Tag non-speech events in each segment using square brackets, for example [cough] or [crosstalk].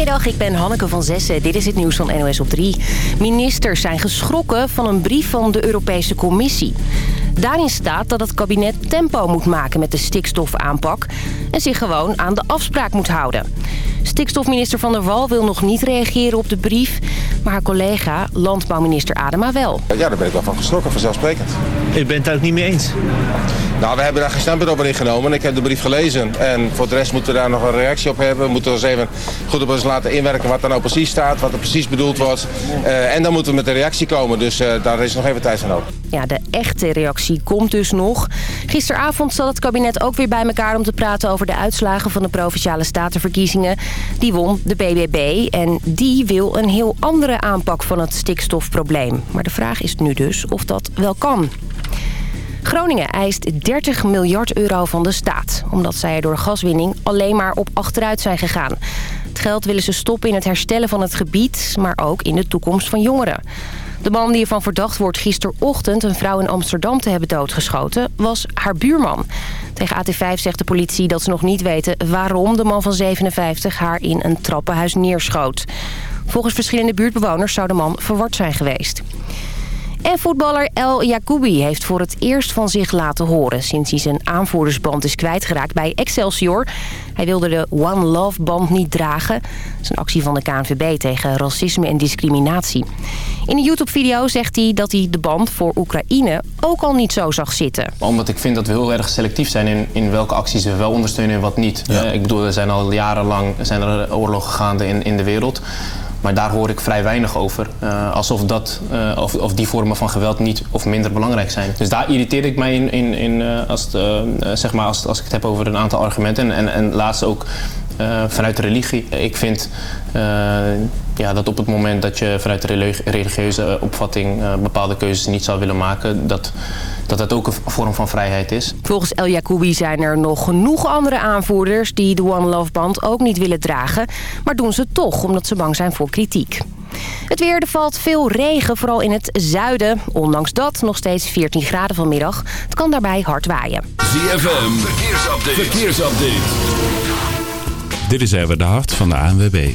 Goedemiddag, ik ben Hanneke van Zessen. Dit is het nieuws van NOS op 3. Ministers zijn geschrokken van een brief van de Europese Commissie. Daarin staat dat het kabinet tempo moet maken met de stikstofaanpak... en zich gewoon aan de afspraak moet houden. Stikstofminister Van der Wal wil nog niet reageren op de brief... maar haar collega, landbouwminister Adema wel. Ja, daar ben ik wel van geschrokken, vanzelfsprekend. Ik ben het daar ook niet mee eens. Nou, we hebben daar geen standpunt over ingenomen. Ik heb de brief gelezen. En voor de rest moeten we daar nog een reactie op hebben. We moeten eens even goed op ons laten inwerken wat er nou precies staat. Wat er precies bedoeld wordt. Uh, en dan moeten we met een reactie komen. Dus uh, daar is nog even tijd voor nodig. Ja, de echte reactie komt dus nog. Gisteravond zat het kabinet ook weer bij elkaar om te praten over de uitslagen van de Provinciale Statenverkiezingen. Die won de BBB en die wil een heel andere aanpak van het stikstofprobleem. Maar de vraag is nu dus of dat wel kan. Groningen eist 30 miljard euro van de staat... omdat zij er door gaswinning alleen maar op achteruit zijn gegaan. Het geld willen ze stoppen in het herstellen van het gebied... maar ook in de toekomst van jongeren. De man die ervan verdacht wordt gisterochtend een vrouw in Amsterdam te hebben doodgeschoten... was haar buurman. Tegen AT5 zegt de politie dat ze nog niet weten waarom de man van 57 haar in een trappenhuis neerschoot. Volgens verschillende buurtbewoners zou de man verward zijn geweest. En voetballer El Jacoubi heeft voor het eerst van zich laten horen... sinds hij zijn aanvoerdersband is kwijtgeraakt bij Excelsior. Hij wilde de One Love band niet dragen. Dat is een actie van de KNVB tegen racisme en discriminatie. In een YouTube-video zegt hij dat hij de band voor Oekraïne ook al niet zo zag zitten. Omdat ik vind dat we heel erg selectief zijn in, in welke acties we wel ondersteunen en wat niet. Uh, ik bedoel, er zijn al jarenlang zijn er oorlogen gaande in, in de wereld. Maar daar hoor ik vrij weinig over. Uh, alsof, dat, uh, of, of, die vormen van geweld niet of minder belangrijk zijn. Dus daar irriteer ik mij in, in, in uh, als, het, zeg maar als, als ik het heb over een aantal argumenten. En, en, en laatst ook vanuit de religie. Ik vind ja, dat op het moment dat je vanuit de religieuze opvatting bepaalde keuzes niet zou willen maken... dat dat het ook een vorm van vrijheid is. Volgens El Jacoubi zijn er nog genoeg andere aanvoerders... die de One Love band ook niet willen dragen. Maar doen ze toch, omdat ze bang zijn voor kritiek. Het weer, er valt veel regen, vooral in het zuiden. Ondanks dat nog steeds 14 graden vanmiddag. Het kan daarbij hard waaien. ZFM, verkeersupdate. verkeersupdate. Dit is even de hart van de ANWB.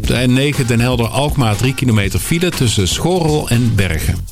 De N9 Den Helder-Alkmaar 3 kilometer file tussen Schorrel en Bergen.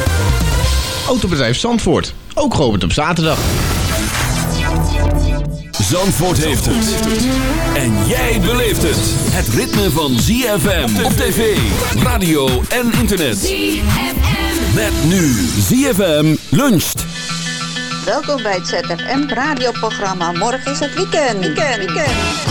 Autobedrijf Zandvoort. Ook geopend op zaterdag. Zandvoort heeft het. En jij beleeft het. Het ritme van ZFM op tv, radio en internet. ZFM. Met nu ZFM luncht. Welkom bij het ZFM radioprogramma. Morgen is het weekend. Weekend, weekend.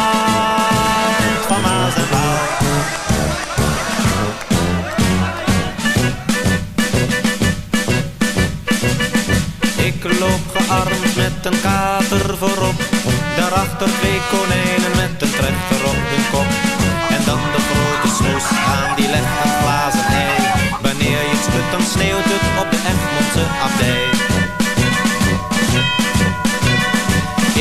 Ik loop gearmd met een kater voorop. Daarachter twee konijnen met een trechter op hun kop. En dan de grote snoes aan die legt een glazen ei. Wanneer je het schudt dan sneeuwt het op de Egmondse abdij.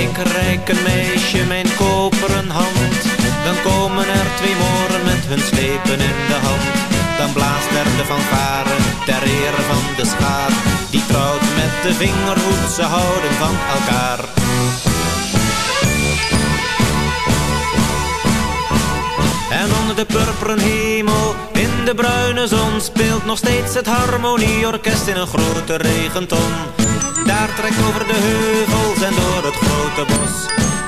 Ik reik een meisje mijn koperen hand. Dan komen er twee moren met hun slepen in de hand Dan blaast er de fanfare ter ere van de schaar. Die trouwt met de vingerhoed, ze houden van elkaar. En onder de purperen hemel, in de bruine zon Speelt nog steeds het harmonieorkest in een grote regenton. Daar trekt over de heuvels en door het grote bos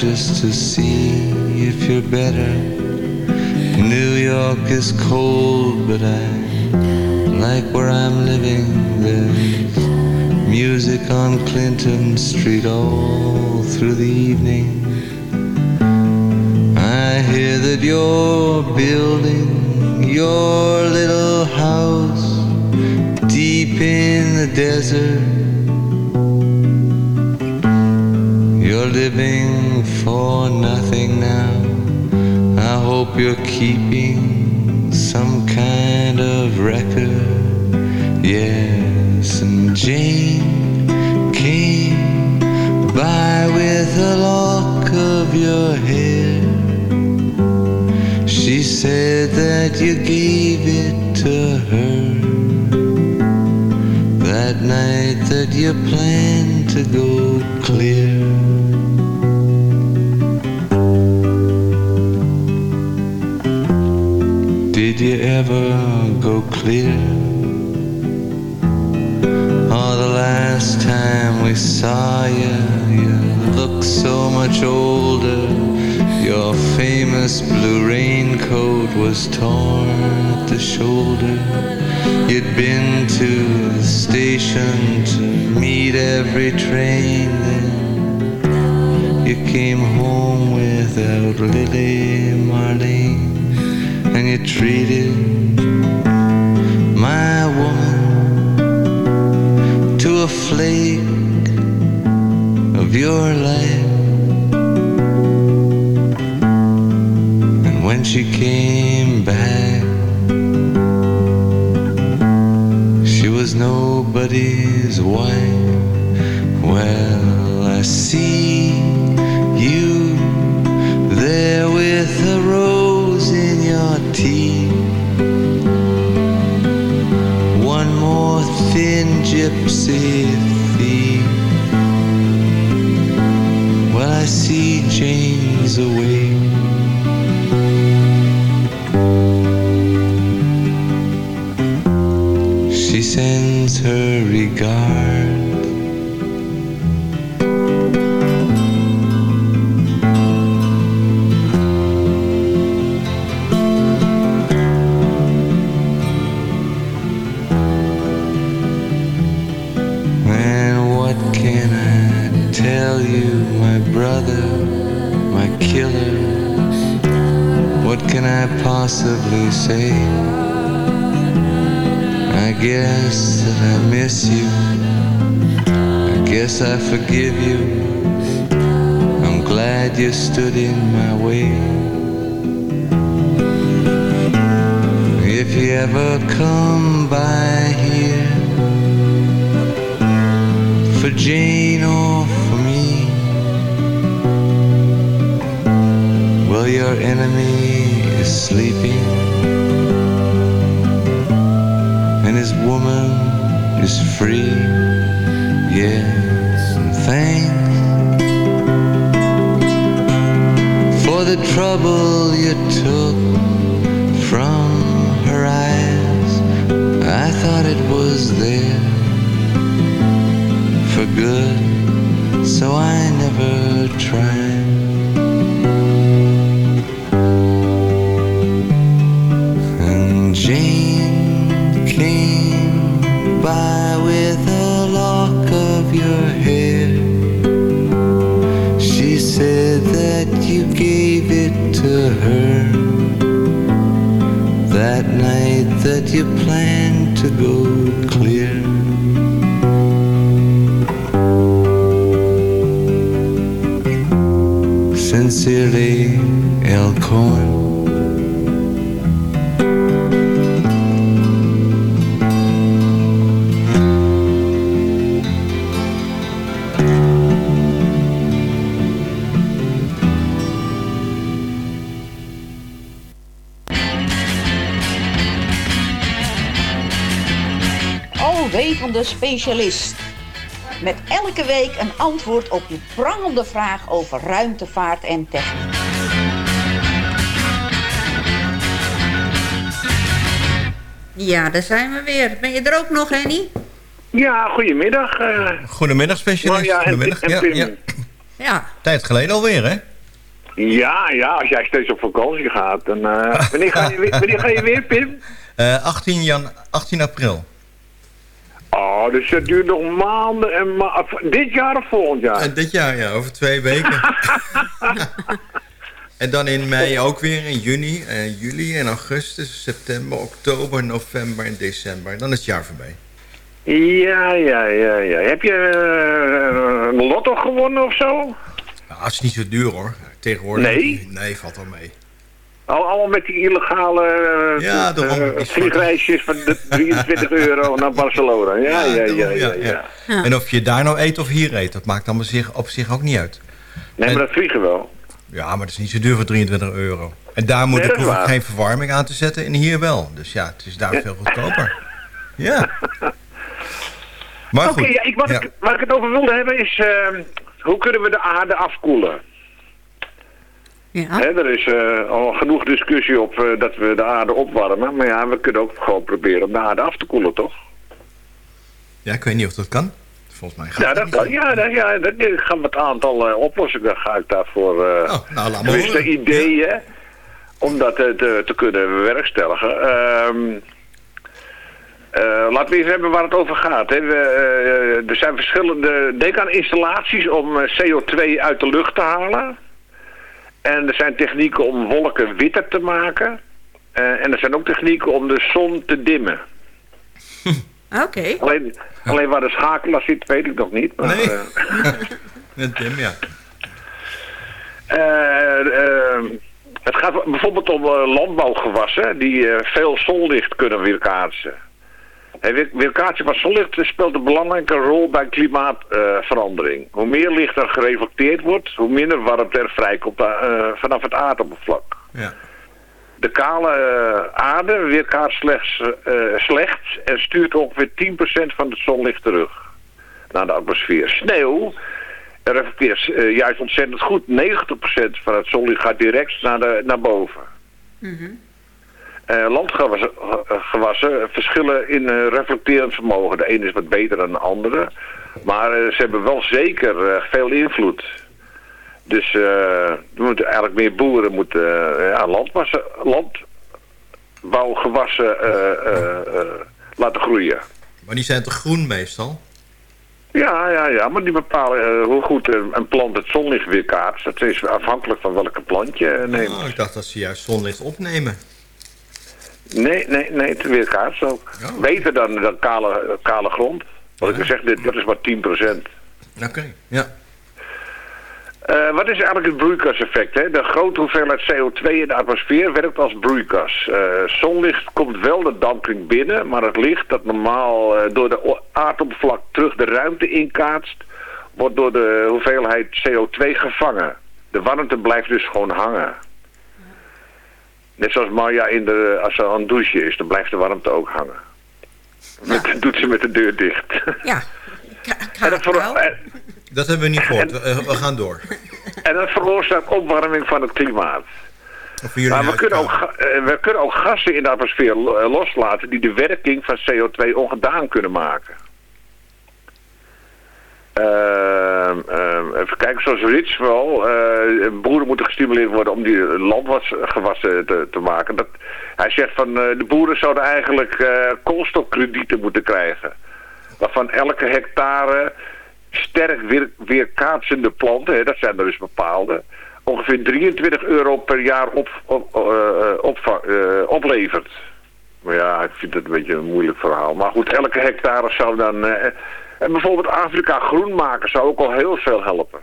just to see if you're better. New York is cold, but I like where I'm living. There's music on Clinton Street all through the evening. I hear that you're building your little house deep in the desert. You're living you're keeping some kind of record. Yes, and Jane came by with a lock of your hair. She said that you gave it to her that night that you planned to go Did you ever go clear? Oh, the last time we saw you, you looked so much older. Your famous blue raincoat was torn at the shoulder. You'd been to the station to meet every train then. You came home without Lily Marlene, and you treated my woman to a flake of your life. And when she came back, she was nobody's wife. Well, I see you there with a gypsy thief. Well, I see Jane's awake. She sends her regard. I guess that I miss you. I guess I forgive you. I'm glad you stood in my way. If you ever come by here for Jane or for me, well, your enemy is sleeping, trouble you took from her eyes. I thought it was there for good, so I never tried. That you plan to go clear. Sincerely, Elkhorn. Alwetende specialist. Met elke week een antwoord op je prangende vraag over ruimtevaart en techniek. Ja, daar zijn we weer. Ben je er ook nog, Henny? Ja, goedemiddag. eh. Goedemiddag, specialist. En- Goedemiddag. en ja, Pim. ja. Ja. Tijd geleden alweer, hè? ja, ja, als jij steeds op vakantie gaat. Dan, eh, wanneer, ga je, weer- wanneer ga je weer, Pim? [laughs] Eh 18, jan 18 april. Oh, dus dat duurt nog maanden en ma Dit jaar of volgend jaar? Eh, dit jaar, ja, over twee weken. [laughs] en dan in mei ook weer, in juni, eh, juli en augustus, september, oktober, november en december. Dan is het jaar voorbij. Ja, ja, ja, ja. Heb je eh, een lotto gewonnen of zo? Nou, het is niet zo duur, hoor. Tegenwoordig. Nee? Nee, valt wel mee. Al, allemaal met die illegale eh, Ja, eh, vliegreisjes van de [laughs] 23 euro naar Barcelona. Ja, ja, ja, ja. En of je daar nou eet of hier eet, dat maakt dan op zich, op zich ook niet uit. Nee, maar dat vliegen wel. Ja, maar dat is niet zo duur voor 23 euro. En daar moet ik hoef waar. geen verwarming aan te zetten en hier wel. Dus ja, het is daar veel goedkoper. Ja. [laughs] Maar Oké, goed. ik, wat. Ik, het over wilde hebben is... eh, hoe kunnen we de aarde afkoelen? Ja. Er is eh, al genoeg discussie op eh, dat we de aarde opwarmen. Maar ja, we kunnen ook gewoon proberen om de aarde af te koelen, toch? Ja, ik weet niet of dat kan. Volgens mij gaat Ja, dat kan. Ja, dat, ja dat, ik ga met een aantal eh, oplossingen ga ik daarvoor... eh Oh, nou, laat maar ideeën om dat eh, te, te kunnen bewerkstelligen. Ehm eh, laten we eens hebben waar het over gaat. Hè. We, eh, er zijn verschillende... Denk aan installaties om eh, CO2 uit de lucht te halen. En er zijn technieken om wolken witter te maken. Eh, en er zijn ook technieken om de zon te dimmen. [laughs] Oké. Alleen, alleen waar de schakelaar zit, weet ik nog niet. Maar, Nee. eh, [laughs] Met ja. Eh, het gaat bijvoorbeeld om landbouwgewassen die eh, veel zonlicht kunnen weerkaatsen. Hey, weer- weerkaatsen van zonlicht speelt een belangrijke rol bij klimaatverandering. hoe meer licht er gereflecteerd wordt, hoe minder warmte er vrijkomt eh, vanaf het aardoppervlak. Ja. De kale eh, aarde weerkaatst slechts, eh, slecht en stuurt ongeveer 10% van het zonlicht terug naar de atmosfeer. Sneeuw reflecteert juist ontzettend goed. 90% van het zonlicht gaat direct naar, de, naar boven. Eh, landgewassen eh, gewassen verschillen in eh, reflecterend vermogen. De ene is wat beter dan de andere. Maar eh, ze hebben wel zeker veel invloed. Dus we moeten eigenlijk meer boeren moeten ja, landwassen, landbouwgewassen laten groeien. Maar die zijn toch groen meestal? Ja, ja, ja, maar die bepalen hoe goed een, een plant het zonlicht weerkaatst. Dat is afhankelijk van welke plant je neemt. Oh, ik dacht dat ze juist zonlicht opnemen. Nee, nee, nee, het weerkaatst ook. Beter dan, dan kale, kale grond. Wat ik zeg, dit, dat is maar 10%. Oké, ja. Eh, wat is eigenlijk het broeikaseffect? Hè? De grote hoeveelheid CO2 in de atmosfeer werkt als broeikas. Eh, zonlicht komt wel de dampkring binnen, maar het licht dat normaal eh, door de aardoppervlak terug de ruimte inkaatst, wordt door de hoeveelheid CO2 gevangen. De warmte blijft dus gewoon hangen. Net zoals Maya in de, als ze aan het douchen is, dan blijft de warmte ook hangen. Dat doet ze met de deur dicht. Ja. En dat, Dat hebben we niet gehoord. We, eh, we gaan door. en dat veroorzaakt opwarming van het klimaat. Maar we kunnen, ook, eh, we kunnen ook gassen in de atmosfeer eh, loslaten die de werking van CO2 ongedaan kunnen maken. Ehm, ehm, even kijken, zoals Ritual, eh boeren moeten gestimuleerd worden om die landgewassen te, te maken. Dat, hij zegt van eh, de boeren zouden eigenlijk eh, koolstofkredieten moeten krijgen. Waarvan elke hectare sterk weer, weerkaatsende planten, hè, dat zijn er dus bepaalde, ongeveer 23 euro per jaar op, op, eh, oplevert. Maar ja, ik vind het een beetje een moeilijk verhaal. Maar goed, elke hectare zou dan... en bijvoorbeeld Afrika groen maken zou ook al heel veel helpen.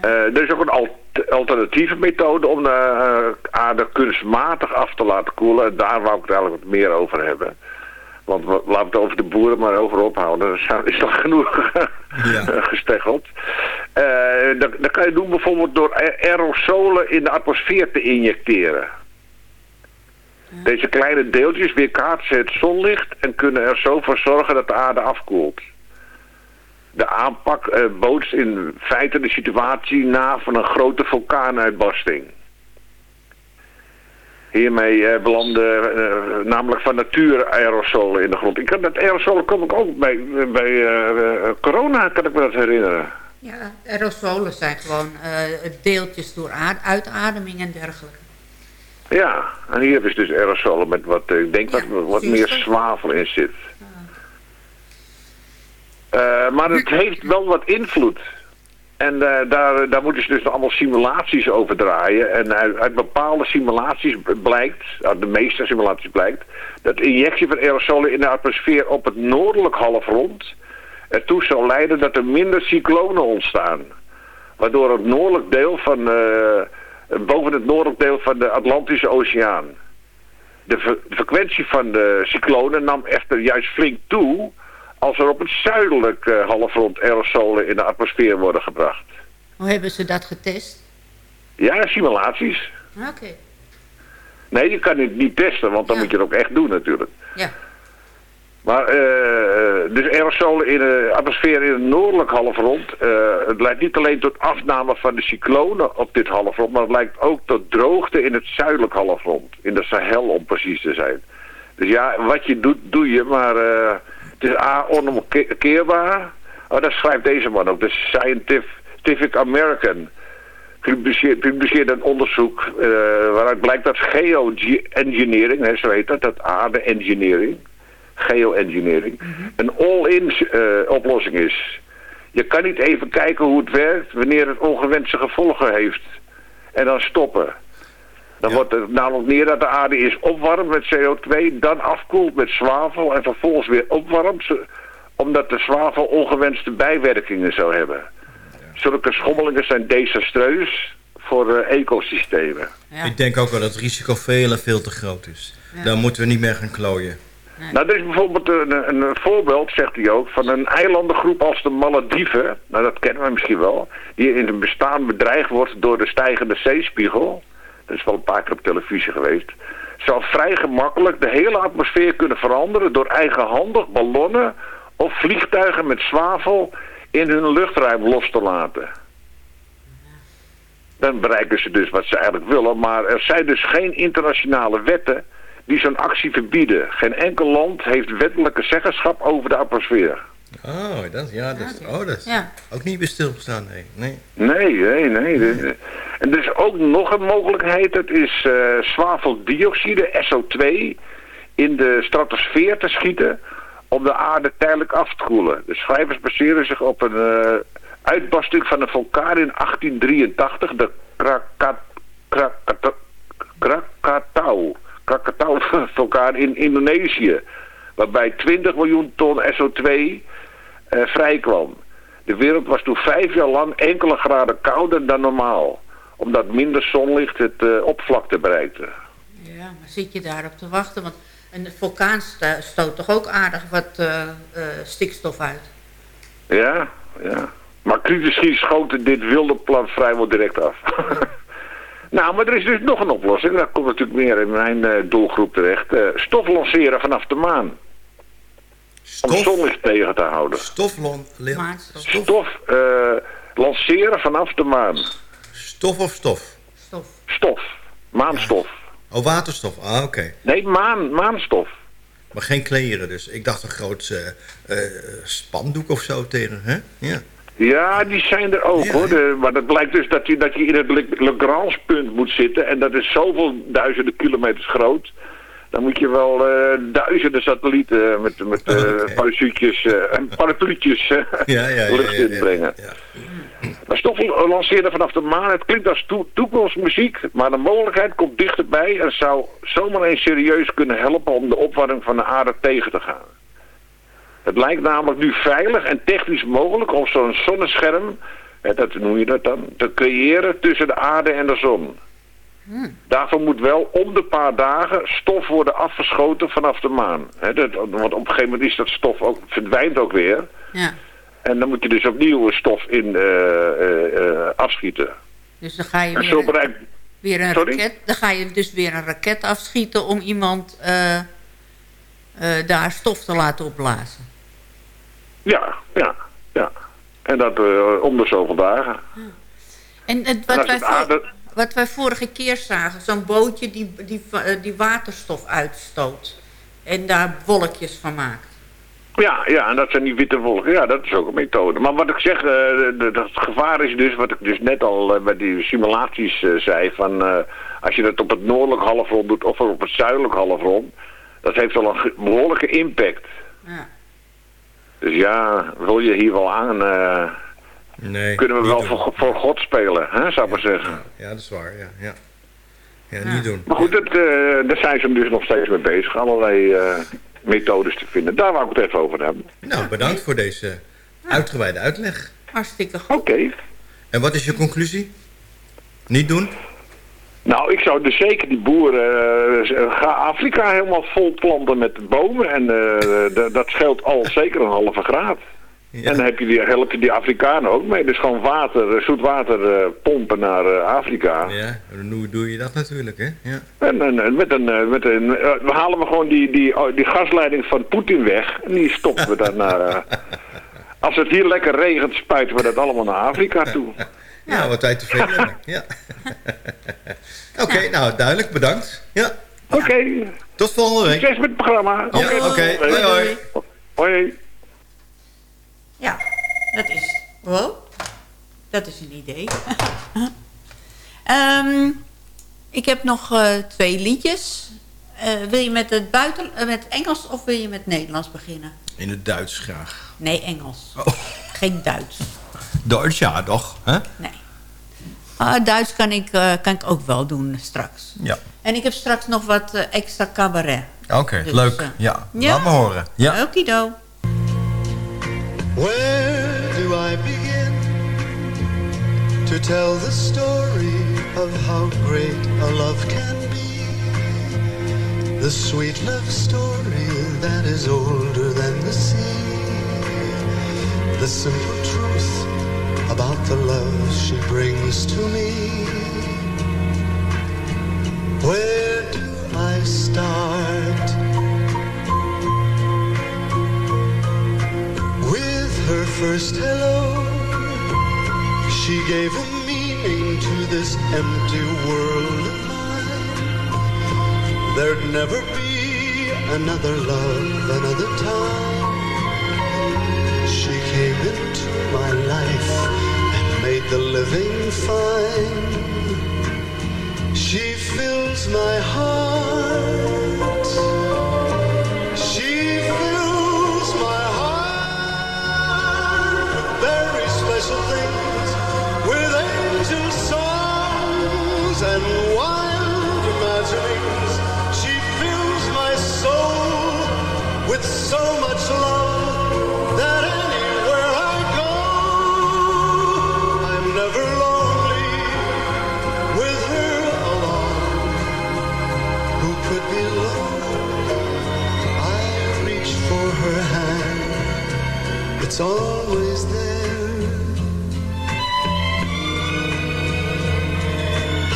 Eh, er is ook een al- alternatieve methode om de eh, aarde kunstmatig af te laten koelen. En daar wou ik het eigenlijk wat meer over hebben. Want we- laten we het over de boeren maar over ophouden. Er is toch genoeg [laughs] gesteggeld. Eh, dat, dat kan je doen bijvoorbeeld door aerosolen in de atmosfeer te injecteren. Deze kleine deeltjes weerkaatsen het zonlicht en kunnen er zo voor zorgen dat de aarde afkoelt. De aanpak eh, bootst in feite de situatie na van een grote vulkaanuitbarsting. Hiermee eh, belanden eh, namelijk van nature aerosolen in de grond. Ik kan dat aerosolen kom ik ook bij, bij corona, kan ik me dat herinneren. Ja, aerosolen zijn gewoon deeltjes door uitademing en dergelijke. Ja, en hier hebben ze dus aerosolen met wat, eh, ik denk wat, wat meer zwavel in zit. Eh, maar het heeft wel wat invloed. En eh, daar, daar moeten ze dus allemaal simulaties over draaien. En uit, uit bepaalde simulaties blijkt, uit de meeste simulaties blijkt, dat de injectie van aerosolen in de atmosfeer op het noordelijk halfrond ertoe zal leiden dat er minder cyclonen ontstaan. Waardoor het noordelijk deel van, boven het noordelijk deel van de Atlantische Oceaan. De, fre- de frequentie van de cyclonen nam echter juist flink toe als er op het zuidelijk eh, halfrond aerosolen in de atmosfeer worden gebracht. Hoe hebben ze dat getest? Ja, simulaties. Oké. Nee, je kan het niet testen, want dan moet je het ook echt doen natuurlijk. Ja. Maar eh, dus aerosolen in de atmosfeer in het noordelijk halfrond. eh, het leidt niet alleen tot afname van de cyclonen op dit halfrond, maar het leidt ook tot droogte in het zuidelijk halfrond. In de Sahel om precies te zijn. Dus ja, wat je doet, doe je, maar eh, het is A, onomkeerbaar. Oh, dat schrijft deze man ook, de Scientific American. Publiceert, publiceert een onderzoek eh, waaruit blijkt dat geoengineering, zo heet dat, dat aarde-engineering, geoengineering, een all-in eh, oplossing is. Je kan niet even kijken hoe het werkt wanneer het ongewenste gevolgen heeft. En dan stoppen. Dan wordt het namelijk neer dat de aarde eerst opwarmt met CO2, dan afkoelt met zwavel en vervolgens weer opwarmt, omdat de zwavel ongewenste bijwerkingen zou hebben. Zulke schommelingen zijn desastreus voor eh, ecosystemen. Ik denk ook wel dat het risico veel en veel te groot is. Daar moeten we niet meer gaan klooien. Nou, er is bijvoorbeeld een, een, voorbeeld, zegt hij ook, van een eilandengroep als de Malediven. Nou, dat kennen we misschien wel. Die in het bestaan bedreigd wordt door de stijgende zeespiegel. Dat is wel een paar keer op televisie geweest. Zou vrij gemakkelijk de hele atmosfeer kunnen veranderen door eigenhandig ballonnen of vliegtuigen met zwavel in hun luchtruim los te laten. Dan bereiken ze dus wat ze eigenlijk willen, maar er zijn dus geen internationale wetten die zo'n actie verbieden. Geen enkel land heeft wettelijke zeggenschap over de atmosfeer. Oh, dat, ja, dat, oh, dat is Ja. ook niet bij stilgestaan, nee. nee. Nee, nee, nee. De- En er is ook nog een mogelijkheid. Dat is eh, zwaveldioxide, SO2, in de stratosfeer te schieten om de aarde tijdelijk af te koelen. De schrijvers baseren zich op een eh, uitbarsting van een vulkaan in 1883, de Krakata- Krakata- Krakatau. [laughs] vulkaan in Indonesië. Waarbij 20 miljoen ton SO2 eh, vrijkwam. De wereld was toen vijf jaar lang enkele graden kouder dan normaal. Omdat minder zonlicht het eh, oppervlakte bereikte. Ja, maar zit je daarop te wachten? Want een vulkaan sto- stoot toch ook aardig wat eh, eh, stikstof uit? Ja, ja. Maar critici schoten dit wilde plan vrijwel direct af. [laughs] nou, maar er is dus nog een oplossing. Dat komt natuurlijk meer in mijn eh, doelgroep terecht. Eh, stof lanceren vanaf de maan. Om zonlicht tegen te houden. Stoflon, stof, Stof eh, lanceren vanaf de maan. stof of stof? Stof. Maanstof. Oh, waterstof. Ah, oké. Nee, maan, maanstof. Maar geen kleren dus. Ik dacht een groot eh, eh, spandoek of zo tegen, hè? Ja. Ja, die zijn er ook hoor. De- maar dat blijkt dus dat je, dat je in het Le- Lagrange-punt moet zitten. En dat is zoveel duizenden kilometers groot. Dan moet je wel eh, duizenden satellieten met, met eh parachutjes eh, en parapluutjes eh, Ja, lucht ja, ja, inbrengen. Maar stof lanceerde vanaf de maan. Het klinkt als toe- toekomstmuziek, maar de mogelijkheid komt dichterbij en zou zomaar eens serieus kunnen helpen om de opwarming van de aarde tegen te gaan. Het lijkt namelijk nu veilig en technisch mogelijk om zo'n zonnescherm, hè, dat noem je dat dan, te creëren tussen de aarde en de zon. Daarvoor moet wel om de paar dagen stof worden afgeschoten vanaf de maan. Hè, dat, want op een gegeven moment is dat stof ook, verdwijnt ook weer. Ja. En dan moet je dus opnieuw stof in eh, eh, eh, afschieten. Dus dan ga je weer, bereikt... weer een raket, dan ga je dus weer een raket afschieten om iemand daar stof te laten opblazen. Ja, ja, ja. En dat eh, om de zoveel dagen. En het, wat, wij wat wij vorige keer zagen, zo'n bootje die, die, eh, die waterstof uitstoot. En daar wolkjes van maakt. Ja, ja, en dat zijn die witte wolken. Ja, dat is ook een methode. Maar wat ik zeg, eh, het gevaar is dus, wat ik dus net al eh, bij die simulaties eh, zei, van eh, als je dat op het noordelijk halfrond doet of op het zuidelijk halfrond, dat heeft wel een behoorlijke impact. Ja. Dus ja, wil je hier wel aan, eh, Nee, kunnen we wel doen. voor, voor God spelen, hè, zou ik maar zeggen. Ja, dat is waar, ja. Ja, ja niet doen. Maar goed, dat, eh, daar zijn ze dus nog steeds mee bezig, allerlei eh, methodes te vinden. Daar wou ik het even over hebben. Nou, bedankt voor deze uitgebreide uitleg. Hartstikke goed. Oké. En wat is je conclusie? Niet doen? Nou, ik zou dus zeker die boeren... eh, ga Afrika helemaal vol planten met bomen. En eh, dat scheelt al zeker een halve graad. En dan heb je die, help je die Afrikanen ook mee. Dus gewoon water, eh, zoet water eh, pompen naar eh, Afrika. Ja, en hoe doe je dat natuurlijk, hè? Ja. En, met een, eh, met een, eh, we halen we gewoon die, die, oh, die gasleiding van Poetin weg. En die stoppen we dan naar... eh, [laughs] als het hier lekker regent, spuiten we dat allemaal naar Afrika toe. Ja, wat wij te veel hebben. Ja. [laughs] Oké, nou, duidelijk, bedankt. Ja. Oké. Tot volgende week. Succes met het programma. Ja, oké. Hoi, hoi. Hoi. Ja, dat is... Wow, dat is een idee. [laughs] Ehm, ik heb nog eh, twee liedjes. Eh, wil je met het buiten, eh, met Engels of wil je met Nederlands beginnen? In het Duits graag. Nee, Engels. Oh. Geen Duits. Duits, ja, toch? Hè? Ah, Duits kan ik, eh, kan ik ook wel doen straks. Ja. En ik heb straks nog wat eh, extra cabaret. Oké, Dus, leuk. eh, ja. ja? laat me horen. Ja. Okido. Where do I begin to tell the story of how great a love can be? The sweet love story that is older than the sea. The simple truth about the love she brings to me. Where do I start? With her first hello, she gave a meaning to this empty world of mine. There'd never be another love, another time. Living fine. She fills my heart. It's always there.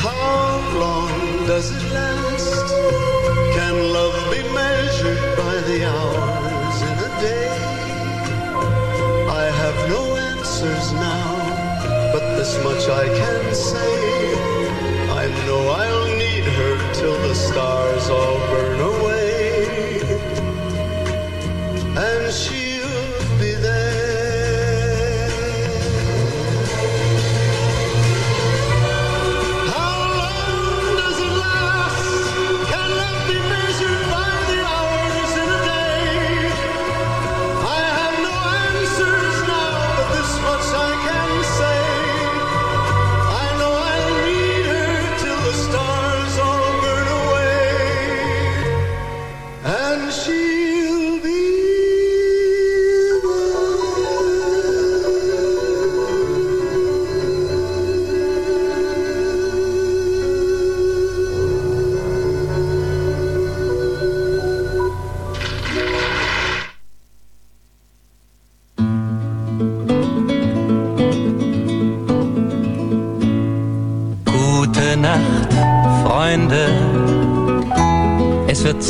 How long does it last? Can love be measured by the hours in a day? I have no answers now, but this much I can say. I know I'll need her till the stars all burn away. And she'll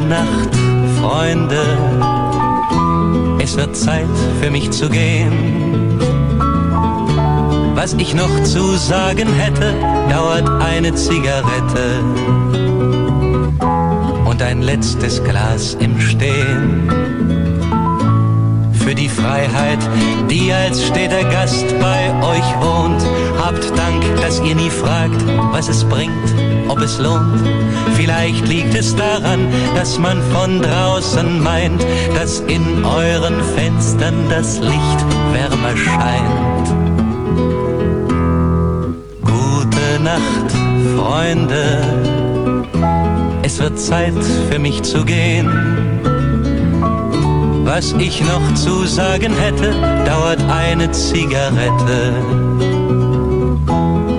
Nacht, Freunde. Es wird Zeit für mich zu gehen. Was ich noch zu sagen hätte, dauert eine Zigarette und ein letztes Glas im Stehen. Für die Freiheit, die als steter Gast bei euch wohnt, habt Dank, dass ihr nie fragt, was es bringt, ob es lohnt. Vielleicht liegt es daran, dass man von draußen meint, dass in euren Fenstern das Licht wärmer scheint. Gute Nacht, Freunde. Es wird Zeit für mich zu gehen. Was ich noch zu sagen hätte, dauert eine Zigarette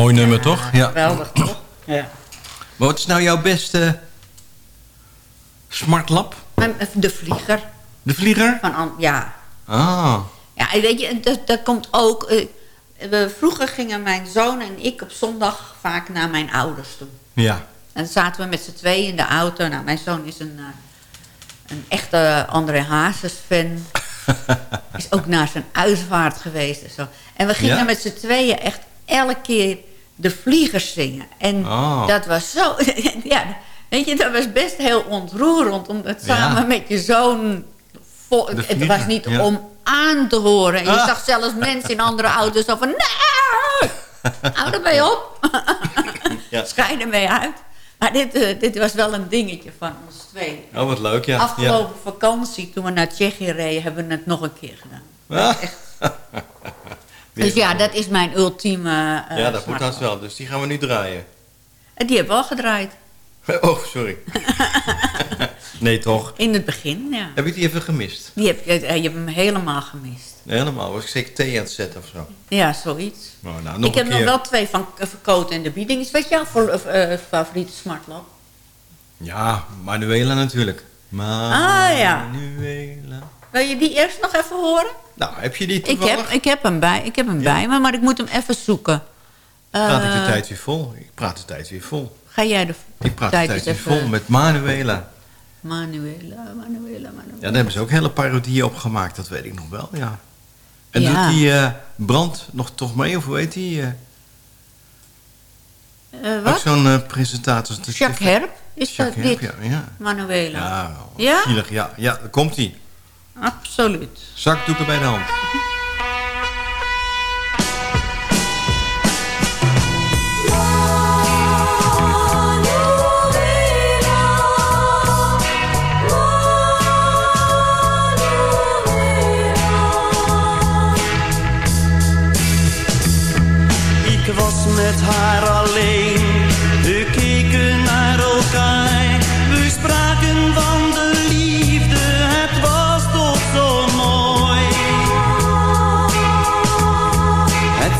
Mooi nummer, toch? Ja. Geweldig, toch? Ja. Wat is nou jouw beste smartlap? De vlieger. De vlieger? Van, An- ja. Ah. Ja, weet je, dat, dat komt ook... eh, we, vroeger gingen mijn zoon en ik op zondag vaak naar mijn ouders toe. Ja. En dan zaten we met z'n tweeën in de auto. Nou, mijn zoon is een, eh, een echte André Hazes fan. [laughs] is ook naar zijn uitvaart geweest en zo. En we gingen Ja? met z'n tweeën echt elke keer de vliegers zingen. En Oh. dat was zo... [laughs] ja, weet je, dat was best heel ontroerend. Om het Ja. samen met je zoon... het was niet ja. om aan te horen. En je Ah. zag zelfs mensen in andere auto's zo van... Nee, [laughs] hou er mee op. [laughs] Ja. Schijn er mee uit. Maar dit, eh, dit was wel een dingetje van ons twee. Oh, wat leuk, ja. Afgelopen vakantie, toen we naar Tsjechië reden, hebben we het nog een keer gedaan. Ja. Echt. Dus ja, dat is mijn ultieme eh, ja, dat moet haast wel. Dus die gaan we nu draaien. En die hebben we al gedraaid. [laughs] Oh, sorry. [laughs] nee, toch? In het begin, ja. Heb je die even gemist? Die heb, je, eh, je hebt hem helemaal gemist. Helemaal. Was ik zeker thee aan het zetten of zo? Ja, zoiets. Nou, nou, nog ik heb nog wel twee van uh, Coat en de Bieding. Is wat jouw voor, eh, favoriete smartlap? Ja, Manuela natuurlijk. Ah, ja. Wil je die eerst nog even horen? Nou, heb je die Ik heb, ik heb hem, bij, ik heb hem bij me, maar ik moet hem even zoeken. Praat ik de Eh, tijd weer vol? Ik praat de tijd weer vol. Ga jij de Ik praat de tijd weer even... vol met Manuela. Manuela, Manuela, Manuela. Ja, daar hebben ze ook hele parodieën op gemaakt, dat weet ik nog wel, ja. En Ja. doet die eh, Brand nog toch mee, of hoe heet die? eh? Eh, ook wat? zo'n presentator. de Jacques. Herp? Is Jacques dat Herp, dit? ja. ja. Manuela. Ja, Ja? zielig, ja. Ja, daar komt hij. Absoluut. Zakdoeken bij de hand. Ik was met haar alleen,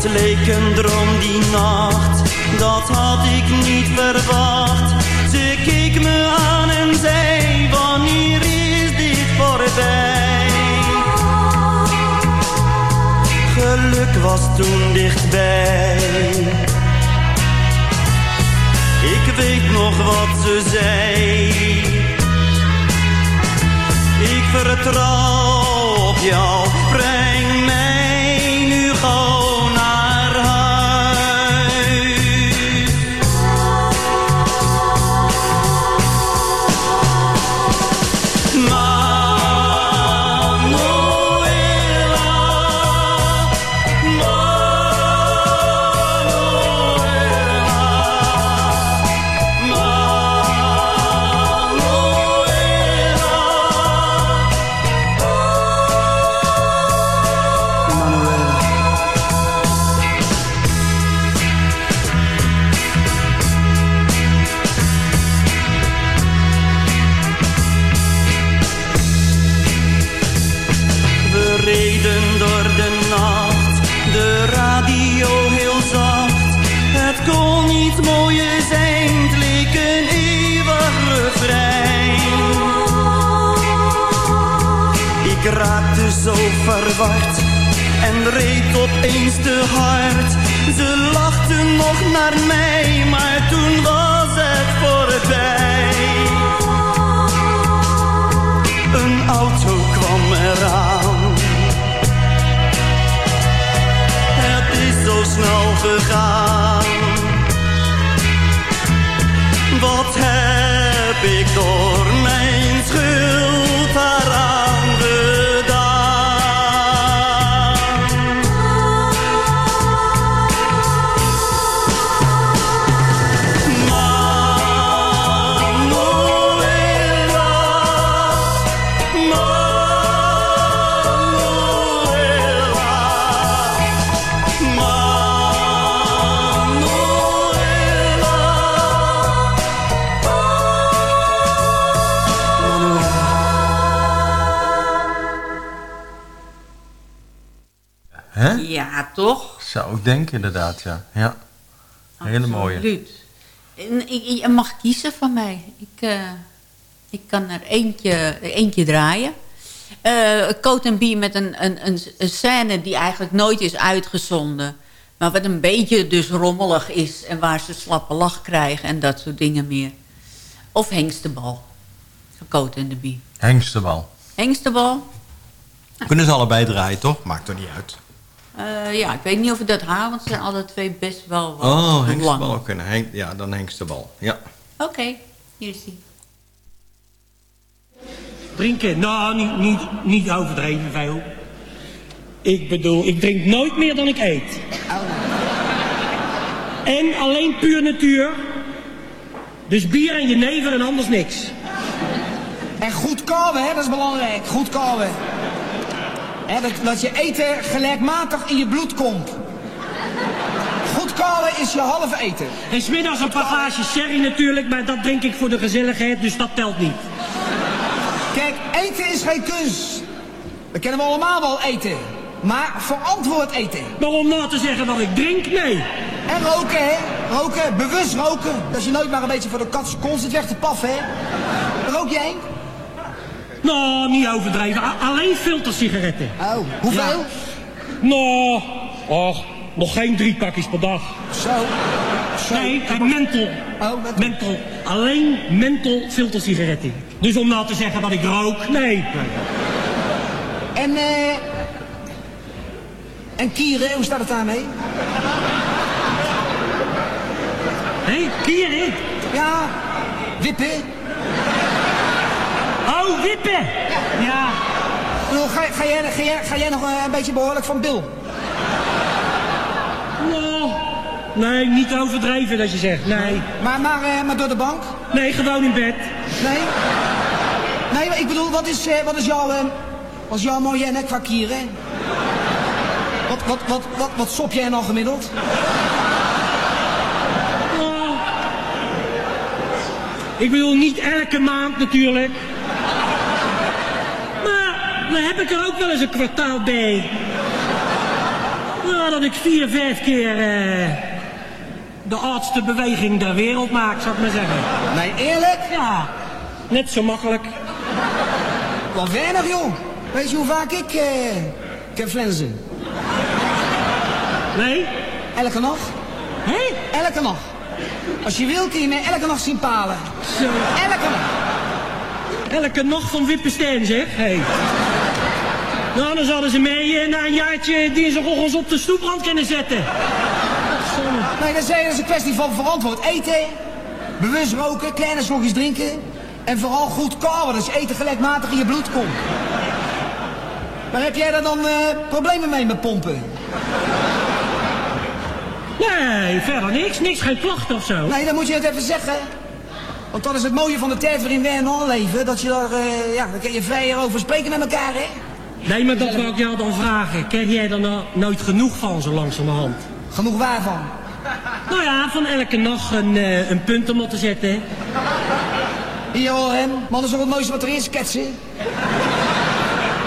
Het leek een droom die nacht, dat had ik niet verwacht. Ze keek me aan en zei, wanneer is dit voorbij? Geluk was toen dichtbij. Ik weet nog wat ze zei. Ik vertrouw op jou, en reed opeens te hard. Ze lachten nog naar mij, maar toen was het voorbij. Een auto kwam eraan. Het is zo snel gegaan. Wat heb ik door mijn schuld daaraan Zou ik denken, inderdaad, ja. Ja. Hele mooie. Absoluut. En ik- Je mag kiezen van mij. Ik, eh, ik kan er eentje, eentje draaien. Eh Coat en Bie met een, een, een, een scène die eigenlijk nooit is uitgezonden. Maar wat een beetje dus rommelig is. En waar ze slappe lach krijgen en dat soort dingen meer. Of Hengstebal. Coat en de Bie. Hengstebal. Hengstebal? Kunnen ze allebei draaien, toch? Maakt er niet uit. Eh, ja, ik weet niet of we dat halen, want ze zijn alle twee best wel wat Oh, lang. hengstebal ook kunnen. Henk, ja, dan hengstebal. Ja. Oké, hier is die. Drinken? Nou, niet, niet, niet overdreven veel. Ik bedoel, ik drink nooit meer dan ik eet. En alleen puur natuur. Dus bier en jenever en anders niks. En goed kauwen, hè, dat is belangrijk. Goed kauwen. Dat, dat je eten gelijkmatig in je bloed komt. Goed kauwen is je half eten. En smiddags een paar glaasjes sherry natuurlijk, maar dat drink ik voor de gezelligheid, dus dat telt niet. Kijk, eten is geen kunst. We kennen we allemaal wel eten. Maar verantwoord eten. Maar om nou te zeggen dat ik drink, nee. En roken, hè? Roken, bewust roken. Dat je nooit maar een beetje voor de katse zit weg te paffen, hè? Rook jij? Nou, niet overdrijven. A- alleen filtersigaretten. Oh, hoeveel? Ja. Nou, och, nog geen drie pakjes per dag. Zo. Zo. Nee, kijk, menthol. Oh, menthol. Alleen menthol filtersigaretten. Dus om nou te zeggen dat ik rook, nee. En, eh... En kieren, hoe staat het daarmee? Hé, kieren? Ja, wippen. Oh, wippen! Ja. Bedoel, Ga, ga, jij, ga, jij, ga jij nog eh, een beetje behoorlijk van Bill? Nou, nee, niet overdrijven dat je zegt, nee. Maar, maar, eh, maar door de bank? Nee, gewoon in bed. Nee? Nee, maar ik bedoel, wat is, eh, wat is jouw, wat is jouw moyenne qua kieren? Wat, wat, wat, wat, wat sop jij nou gemiddeld? Nou, ik bedoel, niet elke maand natuurlijk. Maar dan heb ik er ook wel eens een kwartaal bij. Nou, dat ik vier, vijf keer eh, de oudste beweging der wereld maak, zou ik maar zeggen. Nee, eerlijk? Ja, net zo makkelijk. Wat weinig, joh. Weet je hoe vaak ik eh, kan flensen? Nee? Elke nacht. Hé? Elke nacht. Als je wil kun je mij elke nacht zien palen. Zo. Elke nacht. Elke nacht van Wippenstein, zeg. Hey. Nou, dan zouden ze mij eh, na een jaartje dinsdagochtends op de stoeprand kunnen zetten. Nee, dat is een kwestie van verantwoord eten, bewust roken, kleine slokjes drinken en vooral goed kauwen, dat je eten gelijkmatig in je bloed komt. Maar heb jij daar dan eh, problemen mee met pompen? Nee, verder niks. Niks, geen klachten of zo. Nee, dan moet je het even zeggen. Want dat is het mooie van de tijd waarin wij en leven. Dat je daar, eh, ja, daar kun je vrijer over spreken met elkaar, hè? Nee, maar dat wou ik jou dan vragen. Krijg jij er nou nooit genoeg van, zo langzamerhand? Genoeg waarvan? Nou ja, van elke nacht een, eh, een punt om op te zetten. Hier hoor hem. Man, is toch het mooiste wat er is, ketsen?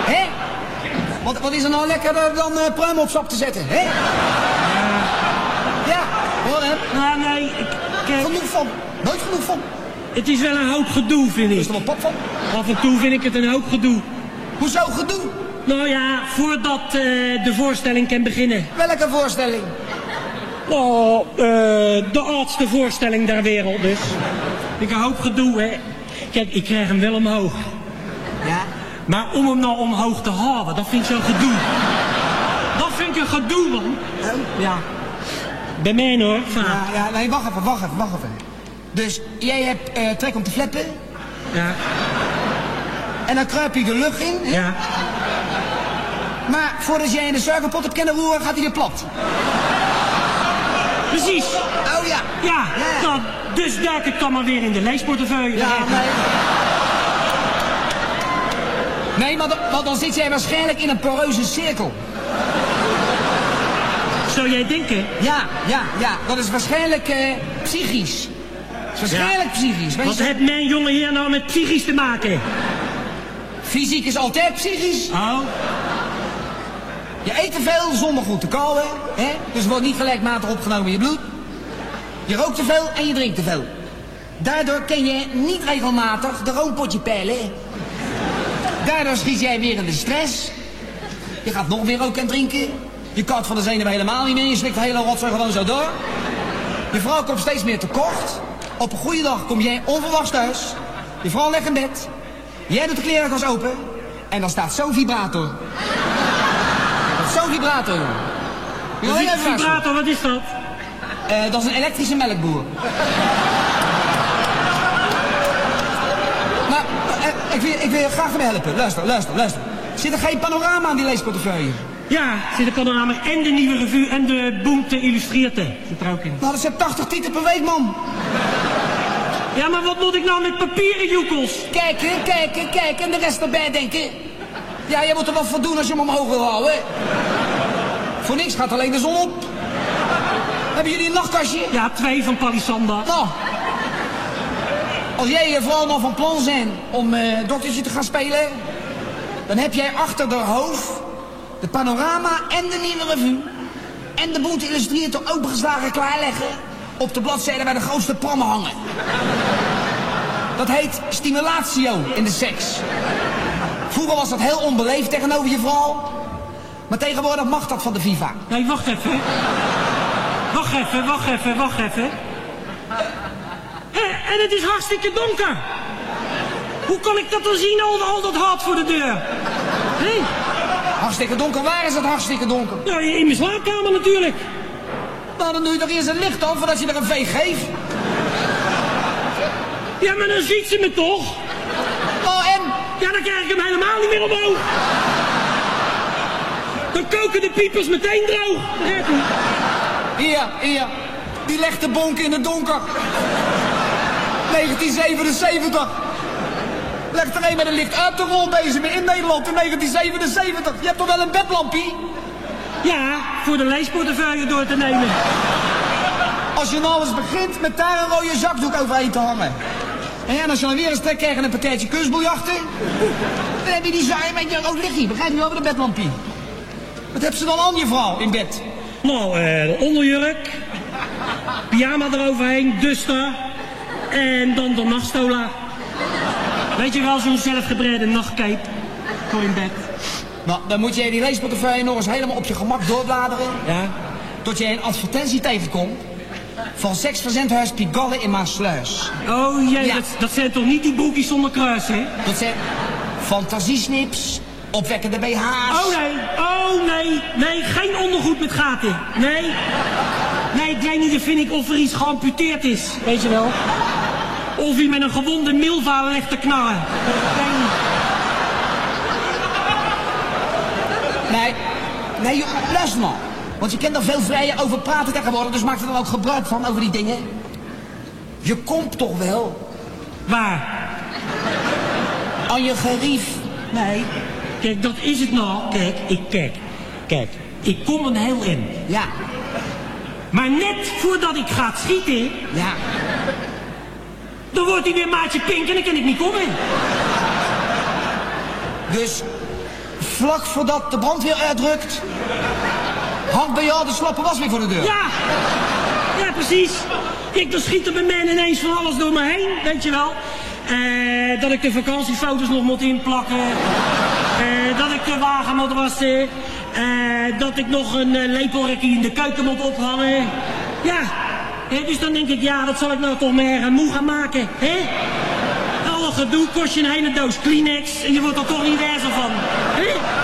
Hè? Wat, wat is er nou lekkerder dan uh, pruim op sap te zetten, hè? Ja, hoor hem. Nou, nee, ik, kijk, Genoeg van. Nooit genoeg van. het is wel een hoop gedoe, vind ik. Is er wel pap van? Af en toe vind ik het een hoop gedoe. Hoezo gedoe? Nou ja, voordat eh, de voorstelling kan beginnen. Welke voorstelling? Oh, eh, de oudste voorstelling der wereld dus. Ik hoop gedoe, hè. Kijk, ik krijg hem wel omhoog. Ja? Maar om hem nou omhoog te halen, dat vind ik zo'n gedoe. Dat vind ik een gedoe, man. Ja. Bij mij hoor, vaak. Ja, ja, nee, wacht even, wacht even, wacht even. Dus jij hebt eh, trek om te flappen Ja. en dan kruip je de lucht in. hè? Ja. Maar voordat jij in de suikerpot hebt kunnen roeren, gaat hij weer plat. Precies. Oh ja. Ja, nou, dus duik ik dan maar weer in de leesportefeuille. Ja, nee. Nee, maar dan, want dan zit jij waarschijnlijk in een poreuze cirkel. Zou jij denken? Ja, ja, ja. Dat is waarschijnlijk eh, psychisch. Dat is waarschijnlijk psychisch. Wat je- heeft mijn jongen hier nou met psychisch te maken? Fysiek is altijd psychisch. Oh, Je eet te veel zonder goed te kauwen. Hè? Dus wordt niet gelijkmatig opgenomen in je bloed. Je rookt te veel en je drinkt te veel. Daardoor kun je niet regelmatig de roompotje peilen. Daardoor schiet jij weer in de stress. Je gaat nog meer roken en drinken. Je koudt van de zenuwen helemaal niet meer. Je slikt de hele rotzooi gewoon zo door. Je vrouw komt steeds meer tekort. Op een goede dag kom jij onverwachts thuis. Je vrouw legt in bed. Jij doet de klerenkast open. En dan staat zo'n vibrator. Zo'n vibrator, jongen. Wil even vibrator, wat is dat? Eh, dat is een elektrische melkboer. Maar eh, ik, wil, ik wil je graag helpen. Luister, luister, luister. Zit er geen panorama aan die leesportefeuille? Ja, zit een panorama en de nieuwe revue en de Boomte Illustreerte. Zit er ook in. Nou, dat zijn 80 tieten per week, man. Ja, maar wat moet ik nou met papieren joekels? Kijken, kijken, kijken en de rest erbij denken. Ja, je moet er wat voor doen als je hem omhoog wil houden. Voor niks gaat alleen de zon op. Hebben jullie een nachtkastje? Ja, twee van Palisanda. Nou, als jij er vooral nog van plan zijn om eh doktertje te gaan spelen... dan heb jij achter de hoofd de panorama en de nieuwe revue... en de boete illustreerd door opengeslagen klaarleggen... op de bladzijde waar de grootste prammen hangen. Dat heet stimulatio in de seks. Vroeger was dat heel onbeleefd tegenover je vrouw... maar tegenwoordig mag dat van de FIFA. Nee, wacht even. Wacht even, wacht even, wacht even. Eh, en het is hartstikke donker. Hoe kan ik dat dan zien, al, al dat hart voor de deur? Hé? Hartstikke donker, waar is het hartstikke donker? Ja, in mijn slaapkamer natuurlijk. Nou, dan doe je toch eerst een licht aan voordat je er een veeg geeft. Ja, maar dan ziet ze me toch? Ja, dan krijg ik hem helemaal niet meer omhoog. Dan koken de piepers meteen droog. Hier, hier. Die legt de bonk in het donker. 1977. Leg er een met een licht uit de rol deze in Nederland in 1977. Je hebt toch wel een bedlampie? Ja, voor de leesportefeuille door te nemen. Als je nou eens begint met daar een rode zakdoek overheen te hangen. En als je dan weer eens trekt krijgt en een pakketje kunstbiljarten. Dan heb je die zaai met je rood lichtje. Begrijp je wel met een bedlampie? Wat heb ze dan aan je vrouw in bed? Nou, eh, de onderjurk. Pyjama eroverheen, duster. En dan de nachtstola. Weet je wel, zo'n zelfgebreide nachtcape. Voor in bed. Nou, dan moet je die leesportefeuille nog eens helemaal op je gemak doorbladeren. Ja. Tot je een advertentie tegenkomt. Van seksverzendhuis Pigalle in Maasluis. Oh jee, Ja. dat, dat zijn toch niet die broekjes zonder kruis, hè? Dat zijn fantasiesnips, opwekkende BH's. Oh nee, oh nee, nee, geen ondergoed met gaten. Nee, nee, ik weet niet, dan vind ik of er iets geamputeerd is, weet je wel. Of hij met een gewonde milva ligt te knallen. Nee, nee, luister maar. Want je kent er veel vrijer over praten tegenwoordig, dus maak er dan ook gebruik van over die dingen. Je komt toch wel Waar? aan je gerief. Nee, kijk, dat is het nou. Kijk, ik, kijk, kijk, ik kom een heel in. Ja, Maar net voordat ik ga schieten, ja. dan wordt hij weer maatje pink en dan kan ik niet komen. Dus vlak voordat de brandweer uitrukt, hangt bij jou de was weer voor de deur. Ja, ja precies. Kijk, dan schiet er bij mij ineens van alles door me heen, weet je wel. Eh, dat ik de vakantiefoto's nog moet inplakken. Eh, dat ik de wagen moet wassen. Eh, dat ik nog een lepelrekje in de keuken moet ophangen. Ja, dus dan denk ik, ja, wat zal ik nou toch meer moe gaan maken, hè? Alle gedoe kost je een hele doos Kleenex en je wordt er toch niet wijzer van, hè?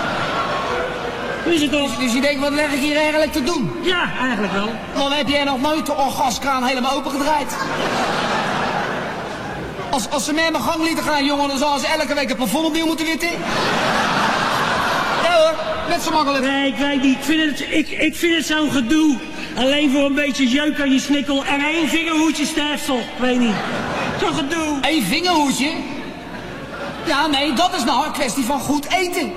Hoe is het toch? Dus je denkt, wat leg ik hier eigenlijk te doen? Ja, eigenlijk wel. Dan heb jij nog nooit de orgaskraan helemaal opengedraaid. Als, als ze mij in mijn gang lieten gaan, jongen, dan zouden ze elke week het plafond opnieuw moeten witten. Ja hoor, net zo makkelijk. Nee, ik weet niet. Ik vind het, ik, ik vind het zo'n gedoe. Alleen voor een beetje jeuk aan je snikkel en één vingerhoedje sterfsel. Ik weet niet. Zo'n gedoe. Eén vingerhoedje? Ja, nee, dat is nou een kwestie van goed eten.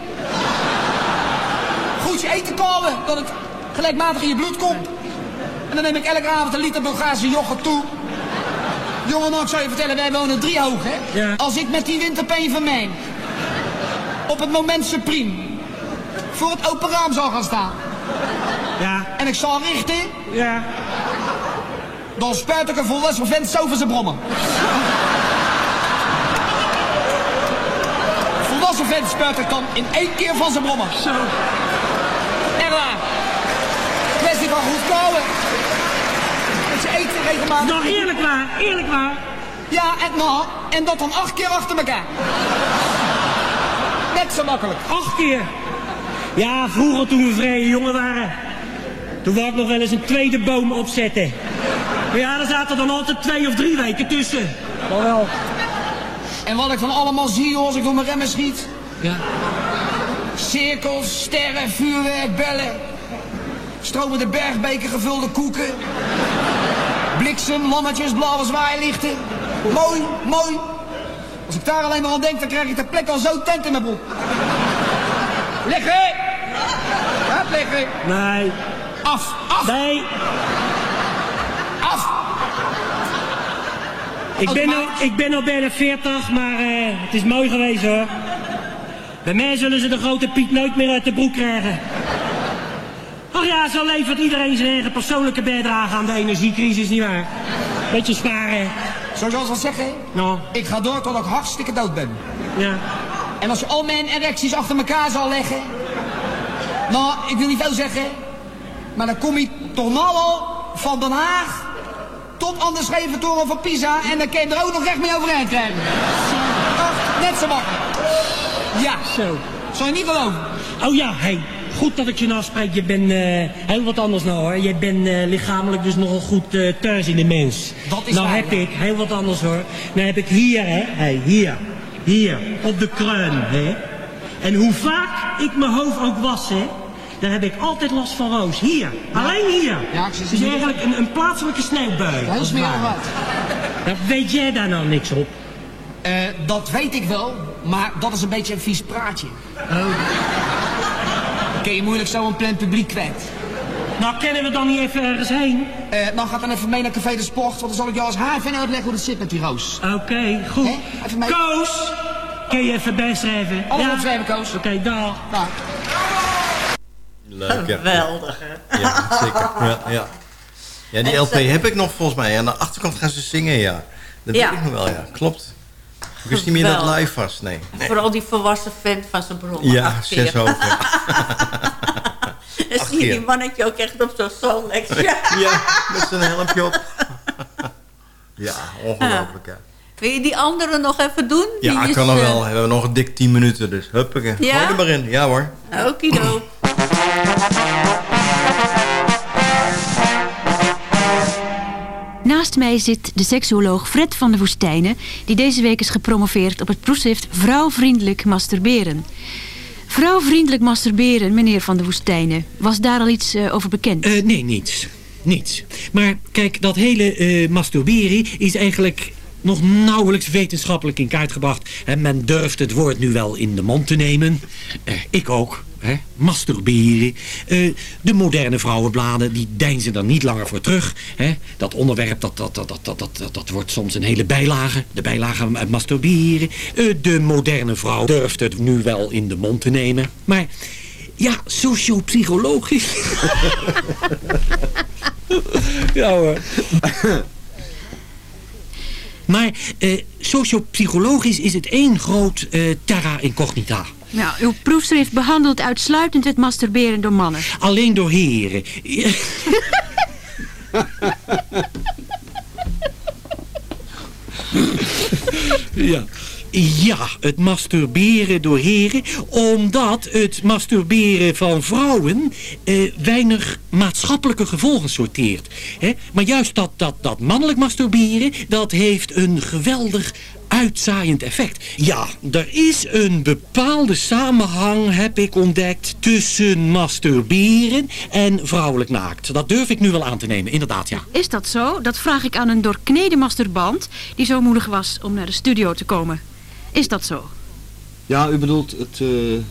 Goed je eten komen, dat het gelijkmatig in je bloed komt. En dan neem ik elke avond een liter Bulgaarse yoghurt toe. Jongen, nou, ik zou je vertellen, wij wonen driehoog, hè? Ja. Als ik met die winterpeen van mij op het moment supreme voor het open raam zou gaan staan Ja, en ik zal richten, ja. dan spuit ik een volwassen vent zo van zijn brommen. Volwassen vent spuit ik dan in één keer van zijn brommen. Zo. Waar. Kwestie van goed kouwen. Met je eten regelmatig. Nou, eerlijk waar, eerlijk waar. Ja, en nou, en dat dan acht keer achter elkaar. Net zo makkelijk. Acht keer. Ja, vroeger toen we vrije jongen waren. Toen wou ik nog wel eens een tweede boom opzetten. Maar ja, er zaten dan altijd twee of drie weken tussen. Maar wel. En wat ik van allemaal zie als ik door mijn remmen schiet. Ja. Cirkels, sterren, vuurwerk, bellen. Stromende bergbeken, gevulde koeken. Bliksem, lammetjes, blauwe zwaailichten. Mooi, mooi. Als ik daar alleen maar aan denk, dan krijg ik ter plekke al zo tent in mijn broek. Liggen! Ja, liggen. Nee. Af, af. Nee. Af. Ik ben, al, ik ben al bijna 40, maar eh, het is mooi geweest hoor. Bij mij zullen ze de grote Piet nooit meer uit de broek krijgen. Ach ja, zo levert iedereen zijn eigen persoonlijke bijdrage aan de energiecrisis, nietwaar? Beetje sparen. Zoals ze zeggen, Nou, ik ga door tot ik hartstikke dood ben. ja. En als je al mijn erecties achter elkaar zal leggen... Nou, ik wil niet veel zeggen... Maar dan kom je toch nou al van Den Haag... tot aan de Scheventoren van Pisa... en dan kun je er ook nog recht mee overeind krijgen. Ach, net zo makkelijk. Ja. Zo. Zou je niet geloven? Oh ja, hey. Goed dat ik je nou spreek. Je bent eh, heel wat anders nou hoor. Je bent eh, lichamelijk dus nogal goed eh, thuis in de mens. Dat is nou waar, heb ja. ik heel wat anders hoor. Nou heb ik hier hè. Hey, hier. Hier. Op de kruin hè. En hoe vaak ik mijn hoofd ook was hè. Dan heb ik altijd last van roos. Hier. Alleen hier. Ja, ik zie Het is eigenlijk een, een plaatselijke sneeuwbui. Het smerig ware. wat. Nou, weet jij daar nou niks op? Eh, dat weet ik wel, maar dat is een beetje een vies praatje. Oh. Dan kun je moeilijk zo een plan publiek kwijt. Nou, kennen we dan niet even ergens heen? Eh, dan gaat dan even mee naar Café de Sport, want dan zal ik jou als haarfan uitleggen hoe het zit met die roos. Oké, goed. Even mee. Koos! Kun je even bijschrijven? Alles opschrijven, Koos. Oké, dag. Nou, Leuk, ja. Geweldig, hè? Ja, zeker. Ja, ja. ja die LP heb ik nog volgens mij. Aan de achterkant gaan ze zingen, ja. Dat Ja. weet ik nog wel, ja. Klopt. Ik wist niet meer dat het live was, nee. nee. Vooral die volwassen vent van zijn bron. Ja, zes hoofden. Dan zie je die mannetje ook echt op zo'n Solex. Ja. [laughs] Ja, met zijn helmpje op. Ja, ongelooflijk, ja. Wil je die andere nog even doen? Ja, Die is, kan er eh, wel. We hebben nog een dik 10 minuten, dus huppakee. Ja? Gooi er maar in. Ja hoor. Okido. Naast mij zit de seksuoloog Fred van der Woestijnen... die deze week is gepromoveerd op het proefschrift Vrouwvriendelijk masturberen. Vrouwvriendelijk masturberen, meneer van der Woestijnen. Was daar al iets eh, over bekend? Eh, nee, niets. Niets. Maar kijk, dat hele eh, masturberen is eigenlijk nog nauwelijks wetenschappelijk in kaart gebracht. Hè, men durft het woord nu wel in de mond te nemen. Eh, ik ook. Hè, masturberen. Eh, de moderne vrouwenbladen die deinzen er niet langer voor terug. Hè. Dat onderwerp dat, dat, dat, dat, dat, dat, dat, wordt soms een hele bijlage. De bijlage eh, masturberen. Eh, de moderne vrouw durft het nu wel in de mond te nemen. Maar ja, sociopsychologisch. [laughs] ja hoor. [laughs] Maar eh, sociopsychologisch is het één groot eh, terra incognita. Nou, uw proefschrift behandelt uitsluitend het masturberen door mannen. Alleen door heren. ja. [laughs] Ja, het masturberen door heren, omdat het masturberen van vrouwen eh, weinig maatschappelijke gevolgen sorteert. Hè? Maar juist dat, dat, dat mannelijk masturberen, dat heeft een geweldig uitzaaiend effect. Ja, er is een bepaalde samenhang, heb ik ontdekt, tussen masturberen en vrouwelijk naakt. Dat durf ik nu wel aan te nemen, inderdaad, ja. Is dat zo? Dat vraag ik aan een doorkneden masturbant... die zo moedig was om naar de studio te komen. Is dat zo? Ja, u bedoelt het, eh,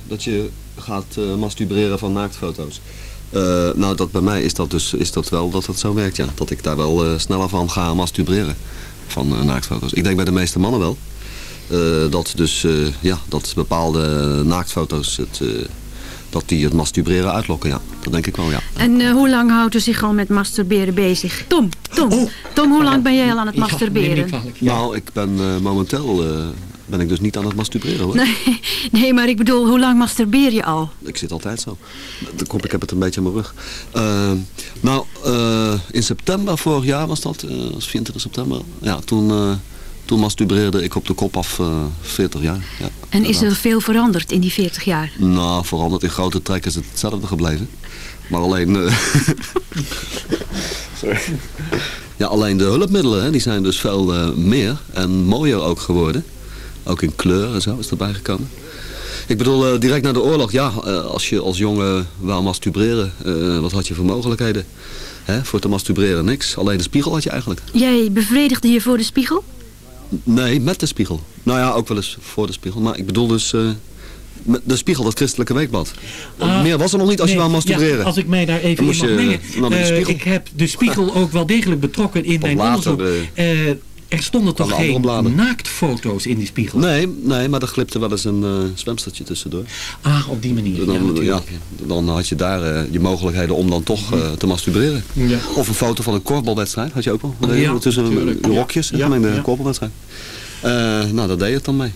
dat je gaat eh, masturberen van naaktfoto's. Eh, nou, dat bij mij is dat dus is dat wel dat het zo werkt, ja. Dat ik daar wel eh, sneller van ga masturberen van naaktfoto's. Ik denk bij de meeste mannen wel. Eh, dat dus, eh, ja, dat bepaalde naaktfoto's het, eh, dat die het masturberen uitlokken, ja. Dat denk ik wel, ja. En eh, hoe lang houdt u zich al met masturberen bezig? Tom, Tom, Tom, hoe lang ben jij al aan het masturberen? Nou, ik ben eh, momenteel eh, ben ik dus niet aan het masturberen, hoor. Nee, [laughs] nee, maar ik bedoel, hoe lang masturbeer je al? Ik zit altijd zo. De kop, ik heb het een beetje aan mijn rug. Eh, nou, eh, in september vorig jaar was dat, eh was 24 september. Ja, toen, eh, toen masturbeerde ik op de kop af eh 40 jaar. Ja, En is er veel veranderd in die 40 jaar? Nou, veranderd in grote trek is het hetzelfde gebleven. Maar alleen... eh, [laughs] Sorry. Ja, alleen de hulpmiddelen, hè, die zijn dus veel eh, meer en mooier ook geworden. Ook in kleur en zo is erbij gekomen. Ik bedoel, eh, direct na de oorlog, ja, eh, als je als jongen wou masturberen, eh, wat had je voor mogelijkheden? Hè, voor te masturberen niks, alleen de spiegel had je eigenlijk. Jij bevredigde je voor de spiegel? Nee, met de spiegel. Nou ja, ook wel eens voor de spiegel. Maar ik bedoel dus... eh, de spiegel, dat christelijke weekblad. Ah, meer was er nog niet als je wou masturberen. ja, als ik mij daar even in moest mag je, mengen. ik heb de spiegel ook wel degelijk betrokken in mijn later, onderzoek. Er stonden toch geen naaktfoto's in die spiegel? Nee, nee, maar er glipte wel eens een eh zwemstertje tussendoor. Ah, op die manier. Dan, ja, dan had je daar eh, je mogelijkheden om dan toch eh, te masturberen. Ja. Of een foto van een korfbalwedstrijd, had je ook. Dat je Ja, tussen de rokjes, Ja, de korfbalwedstrijd. Nou, daar deed je het dan mee.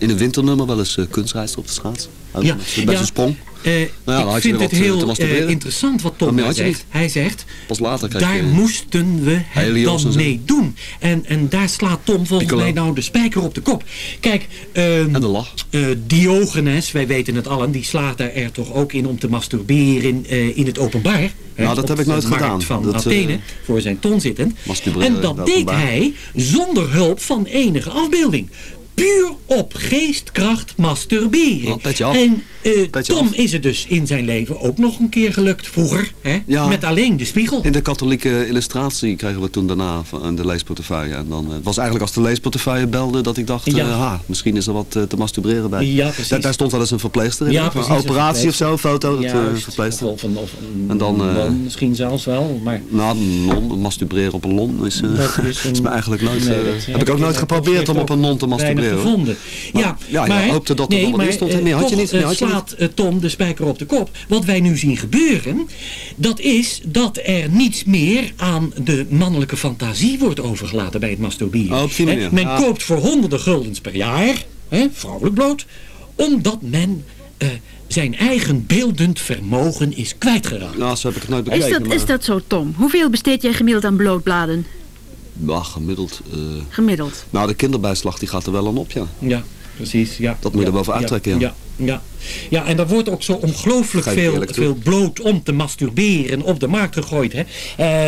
In een winternummer wel eens uh, kunstreis op de schaats. Ook Ja, met met ja. een sprong. Eh, Nou ja, ik vind het eh, heel eh, interessant wat Tom daar zegt. Hij zegt, Pas later daar je... moesten we het dan mee doen. En, en daar slaat Tom volgens Piccolo. mij nou de spijker op de kop. Kijk, ehm, En de lach. eh, Diogenes, wij weten het allen, die slaat er, er toch ook in om te masturberen eh, in het openbaar. Nou, dat heb ik nooit gedaan. van Dat, eh, Athene, voor zijn ton zittend. Masturberen En in dat deed hij zonder hulp van enige afbeelding. Puur op geestkracht masturberen. Oh, petje af. En eh, Petje Tom af. is het dus in zijn leven ook nog een keer gelukt vroeger. Hè? Ja. Met alleen de spiegel. In de katholieke illustratie kregen we toen daarna van de leesportefeuille. En dan, eh, het was eigenlijk als de leesportefeuille belde dat ik dacht, eh, Ja. ha, misschien is er wat eh, te masturberen bij. Ja, precies. Daar, daar stond wel eens een verpleegster in. Ja, een precies, een operatie of zo, foto, dat eh, verpleegster. Of een, of een En dan, eh, non misschien zelfs wel. Maar Nou, een non, masturberen op een lon is, eh, Dat is een- [laughs] is me eigenlijk nooit... Nee, eh, heb, ik ook nooit geprobeerd om op een non te masturberen. Gevonden. Maar- ja, ja, je maar, hoopte dat er nee, nog wat in maar, stond. eh, Nee, had je toch, niet, nee, eh, had je slaat eh, Tom de spijker op de kop. Wat wij nu zien gebeuren, dat is dat er niets meer aan de mannelijke fantasie wordt overgelaten bij het masturberen. Oh, op die Hè, manier. Men Ah. koopt voor honderden guldens per jaar, hè, vrouwelijk bloot, omdat men eh, zijn eigen beeldend vermogen is kwijtgeraakt. Nou, zo heb ik het nooit Is bekeken. dat, is dat zo, Tom? Hoeveel besteed jij gemiddeld aan blootbladen? Maar, ja, gemiddeld... eh, Gemiddeld. nou, de kinderbijslag die gaat er wel aan op, ja. Ja, precies. Ja. Dat moet je ja, er bovenuit ja, trekken, ja. Ja, ja. en daar wordt ook zo ongelooflijk veel, veel bloot om te masturberen op de markt gegooid. Hè?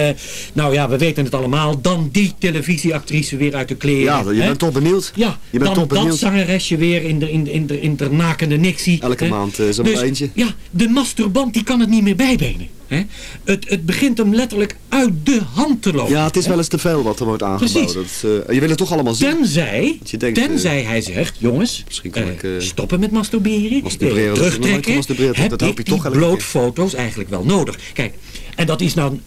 Eh, nou ja, we weten het allemaal. Dan die televisieactrice weer uit de kleren. Ja, je hè? bent toch benieuwd? Ja, Je bent dan dat zangeresje weer in de, in de, in de, in de nakende nixie. Elke hè? maand is er Dus, eentje. Ja, de masturbant die kan het niet meer bijbenen. Hè? Het, het begint hem letterlijk uit de hand te lopen. Ja, het is hè? wel eens te veel wat er wordt aangeboden. Precies. Dat, eh, je wil het toch allemaal zien. Tenzij, denkt, tenzij hij zegt, jongens, Misschien kan ik... stoppen met masturberen, Nooit terugtrekken, heb ik je die blootfoto's eigenlijk wel nodig. Kijk, en dat is nou...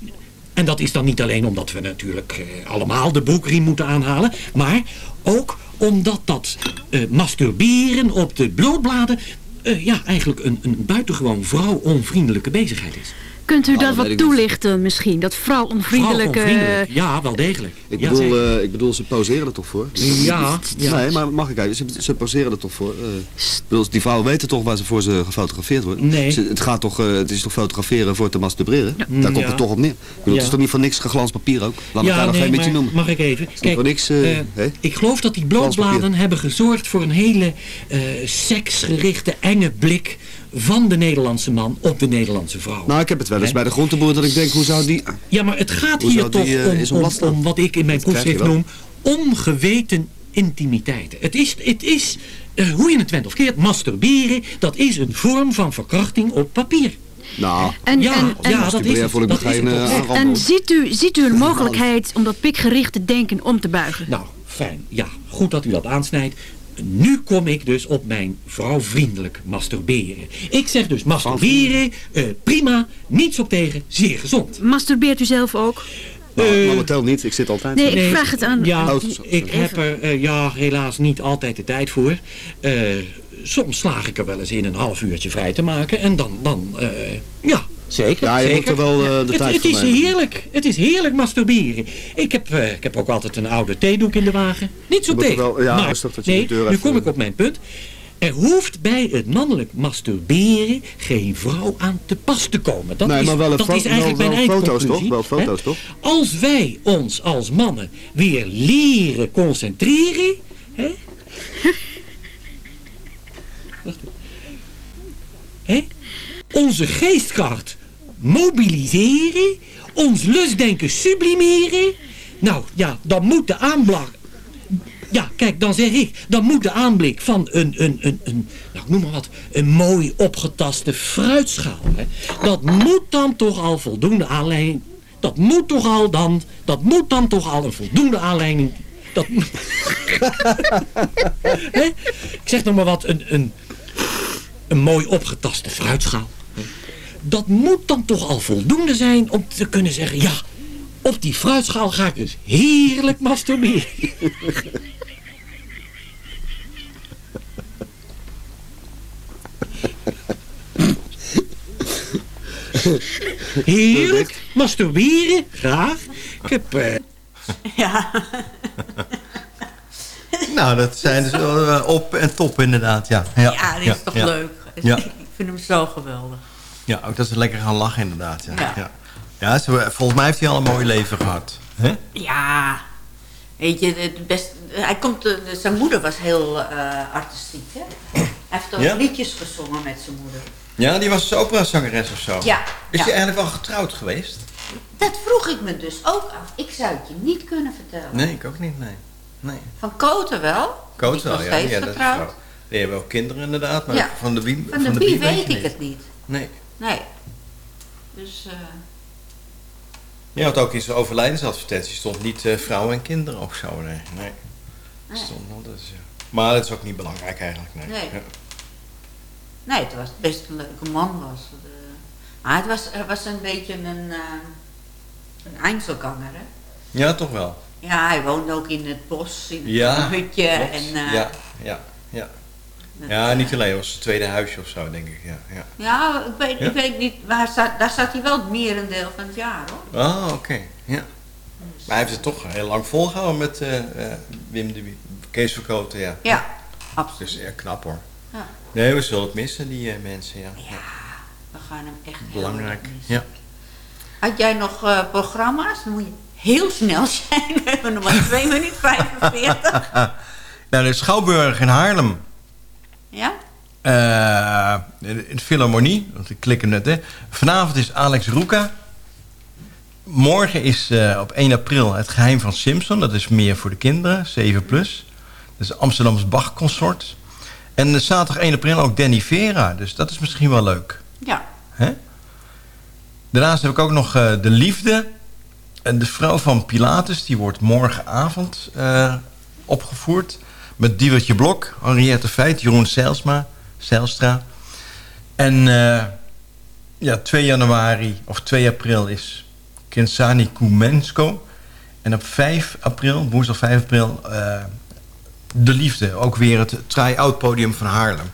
En dat is dan niet alleen omdat we natuurlijk eh, allemaal de broekriem moeten aanhalen, maar ook omdat dat eh, masturberen op de blootbladen eh, ja, eigenlijk een, een buitengewoon vrouwonvriendelijke bezigheid is. Kunt u Nou, dat wat niet. toelichten misschien? Dat vrouwonvriendelijke... Vrouwonvriendelijk, ja, wel degelijk. Ik Ja, bedoel, eh, ik bedoel, ze poseren er toch voor? Ja, ja. Nee, maar mag ik even? Ze, ze poseren er toch voor? eh, ik bedoel, die vrouwen weten toch waar ze voor ze gefotografeerd worden? Nee. Ze- het, gaat toch, eh, het is toch fotograferen voor te masturberen? Daar komt Ja. het toch op neer. Ik bedoel, Ja. Het is toch niet voor niks geglanst papier ook? Laat me ja, daar nog nee, geen beetje noemen. mag ik even? voor niks, hè? ik geloof dat die blootbladen hebben gezorgd voor een hele eh, seksgerichte, enge blik van de Nederlandse man op de Nederlandse vrouw. Nou, ik heb het wel eens bij de groenteboer dat ik denk, hoe zou die... Ja, maar het gaat Hoe hier die, toch eh, om, wat ik in mijn proefschrift noem ongeweten intimiteiten. Het is, het is eh, hoe je het went of keert, masturberen, dat is een vorm van verkrachting op papier. Nou, En, ja, en, en, ja, dat is het. voel ik me Dat is geen het eh, en ziet, u, ziet u een mogelijkheid om dat pikgerichte denken om te buigen? Nou, fijn. Ja, goed dat u dat aansnijdt. Nu kom ik dus op mijn vrouwvriendelijk masturberen. Ik zeg dus masturberen, eh, prima, niets op tegen, zeer gezond. Masturbeert u zelf ook? Nou, Eh, nou, tel niet, ik zit altijd. Nee, zo. ik vraag het aan... Ja, Oh, ik heb er eh, ja, helaas niet altijd de tijd voor. Eh, soms slaag ik er wel eens in een half uurtje vrij te maken. En dan, dan eh, ja, zeker. Ja, je zeker. moet er wel eh, de het, tijd het voor is nemen. heerlijk. Het is heerlijk masturberen. Ik heb, eh, ik heb ook altijd een oude theedoek in de wagen. Moet er tegen. wel- ja, maar, rustig dat je nee, de deur nu kom ik op mijn punt. Er hoeft bij het mannelijk masturberen geen vrouw aan te pas te komen. Dat Nee, is, maar wel dat is eigenlijk wel- mijn foto's toch? Wel foto's toch? Als wij ons als mannen weer leren concentreren. Hè? [laughs] Wacht even. Hè? Onze geestkracht mobiliseren. Ons lustdenken sublimeren. Nou ja, dan moet de aanblik. Ja, kijk, dan zeg ik, dan moet de aanblik van een, een, een, een nou noem maar wat, een mooi opgetaste fruitschaal, hè, dat moet dan toch al voldoende aanleiding, dat moet toch al dan, dat moet dan toch al een voldoende aanleiding, dat? [laughs] Ik zeg nog maar wat, een, een, een mooi opgetaste fruitschaal. Dat moet dan toch al voldoende zijn om te kunnen zeggen... ja, op die fruitschaal ga ik dus heerlijk masturberen. Heerlijk, masturberen, graag. Ik heb... eh, Ja. Nou, dat zijn dus wel eh, op en top inderdaad, ja. Ja, Ja, die is toch ja. leuk. Ja. Ik vind hem zo geweldig. Ja, ook dat ze lekker gaan lachen inderdaad, ja. Ja. ja. ja. ze- volgens mij heeft hij al een mooi leven gehad. hè? Ja, weet je, het best, hij komt, eh, zijn moeder was heel eh, artistiek, hè? Hij heeft ook Ja? liedjes gezongen met zijn moeder. Ja, die was operazangeres of zo. Ja, Is ja. die eigenlijk wel getrouwd geweest? Dat vroeg ik me dus ook af. Ik zou het je niet kunnen vertellen. Nee, ik ook niet, nee. nee. Van Koten wel. Is wel, ja. ja dat is. Die hebben ook kinderen inderdaad, maar Ja. van de wie, Van de wie wie weet ik het niet. Nee. Nee. Dus, eh, Je had ook in zijn overlijdensadvertentie stond niet eh, vrouwen en kinderen of zo, nee. nee. Nee. Stond wel, dus, ja. Maar dat is ook niet belangrijk eigenlijk, nee. Nee. Ja. nee, het was best een leuke man was. het, eh. maar het was, er was een beetje een, uh, een Einzelganger, hè? Ja, toch wel. Ja, hij woonde ook in het bos, in Ja, een hutje. klopt. En, ja, ja, ja. Ja, niet alleen, het was zijn tweede huisje of zo, denk ik. Ja, ja. Ja, ik weet, Ja? ik weet niet, maar hij zat, daar zat hij wel het merendeel van het jaar, hoor. Oh, oké. Ja. Maar hij heeft het toch heel lang volgehouden met eh, eh, Wim de Kees Verkoten, ja. Ja, absoluut. Dus ja, knap hoor. Ja. Nee, we zullen het missen, die eh, mensen, ja. ja. We gaan hem echt heel Belangrijk, erg missen. ja. Had jij nog programma's? Dan moet je heel snel zijn. [laughs] We hebben nog maar 2 minuten 45. [laughs] nou, de Schouwburg in Haarlem. Ja? Eh, in de Philharmonie, want ik klik hem net, hè. Vanavond is Alex Roeka. Morgen is eh, op 1 april het geheim van Simpson. Dat is meer voor de kinderen, 7 plus. Dat is Amsterdams Bach-consort. En eh, zaterdag 1 april ook Danny Vera. Dus dat is misschien wel leuk. Ja. Hè? Daarnaast heb ik ook nog eh, De Liefde. En de vrouw van Pilatus, die wordt morgenavond eh, opgevoerd. Met Diewertje Blok, Henriette Feit, Jeroen Zijlsma, Zijlstra. En eh, ja, 2 januari of 2 april is Kensani Kumensko. En op 5 april, woensdag 5 april, eh, De Liefde. Ook weer het try-out podium van Haarlem.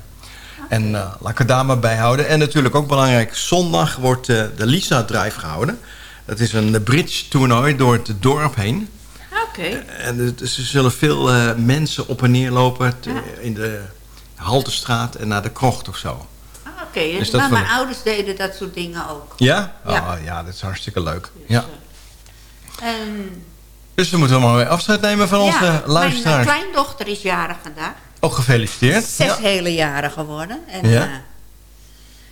En eh, laat ik er daar maar bij houden. En natuurlijk ook belangrijk, zondag wordt de Lisa Drive gehouden. Dat is een bridge toernooi door het dorp heen. Oké. En er- dus er zullen veel eh, mensen op en neer lopen te- in de Haltestraat en naar de krocht of zo. Ah, Oké, Dus maar mijn ouders deden dat soort dingen ook. Ja? Ja. Oh, ja, dat is hartstikke leuk. Ja. En, Dus we moeten maar weer afscheid nemen van onze ja, luisteraars. Mijn kleindochter is jarig vandaag. Ook gefeliciteerd. Zes Ja. hele jaren geworden. En, Ja. ja,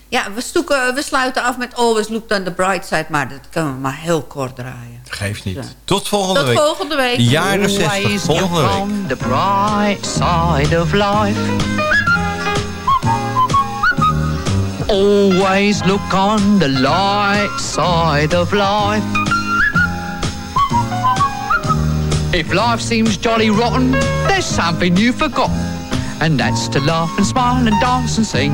ja we, stoeken, we sluiten af met Always Look on the Bright Side. Maar dat kunnen we maar heel kort draaien. Geeft niet. Tot volgende Tot week. volgende week. De jaren 60, Always volgende week. on the bright side of life. Always look on the light side of life. If life seems jolly rotten, there's something you forgot. And that's to laugh and smile and dance and sing.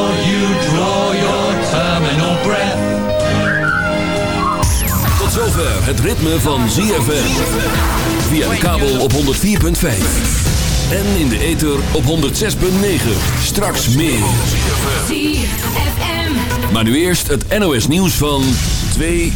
zover het ritme van ZFM. Via de kabel op 104.5. En in de ether op 106.9. Straks meer. ZFM. Maar nu eerst het NOS nieuws van 2